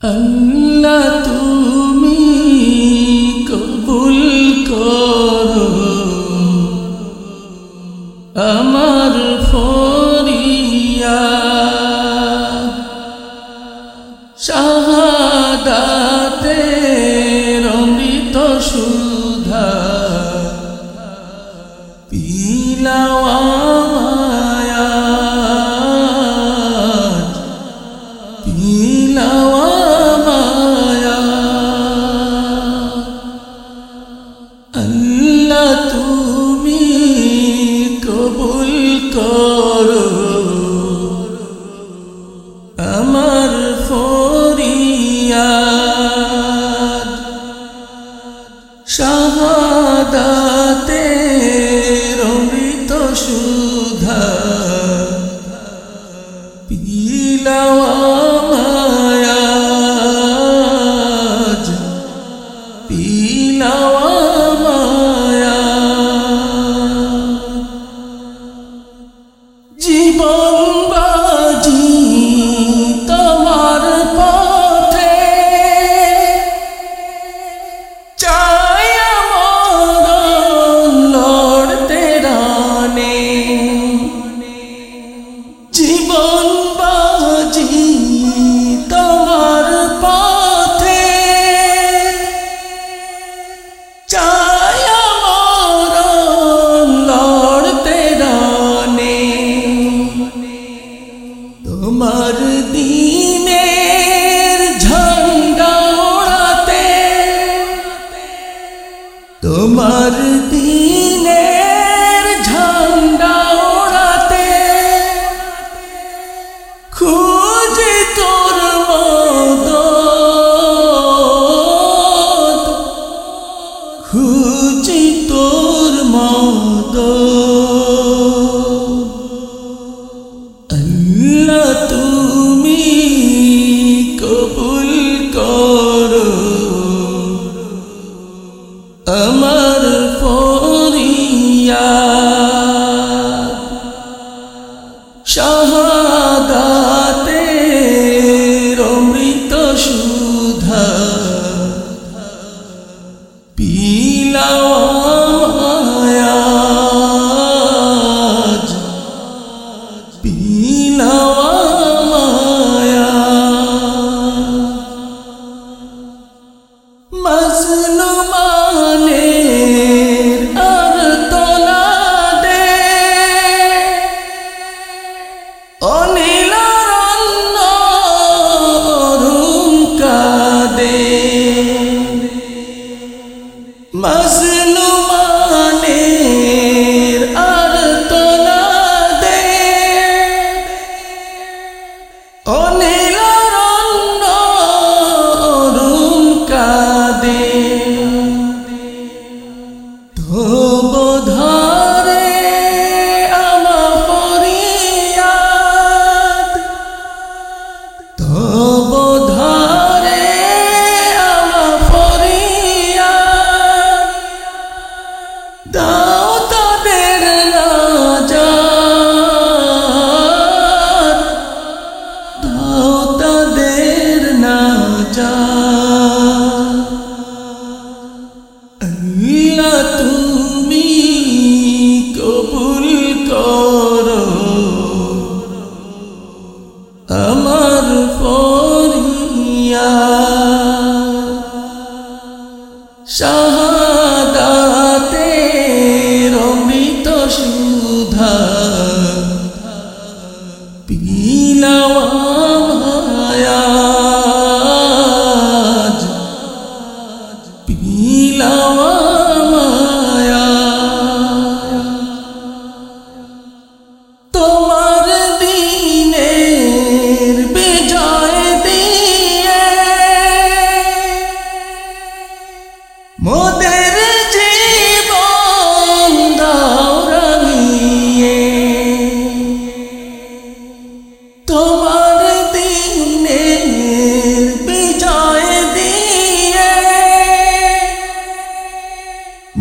আল্লাহ তুমি কবুল করো। আমার ফরিয়া শাহাদা তোর আমার ফরিয়া শাহাদাতে রমিত সুধা। পিলাওয়া মায়াজ পি খুঁজি তোর মদন আমার ফোন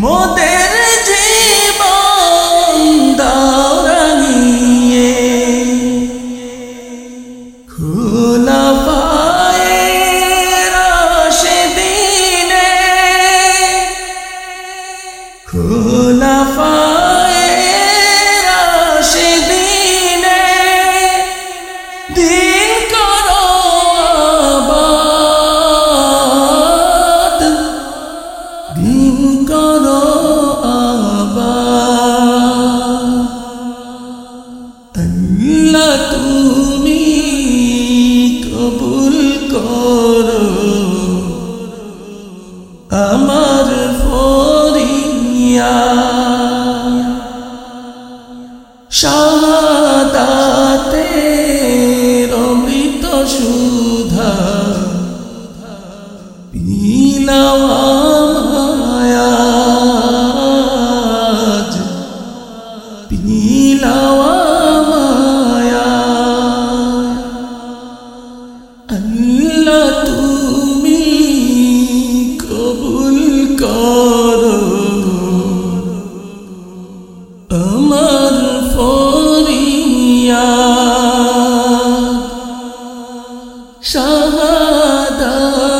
মোদের জীবন দাঁড়িয়ে খোলা পায়ে দিনে খোলা পায়ে দিন কর আল্লাহ তুমি কবুল করো। আম করো আমার ফরিয়া শাহাদাতে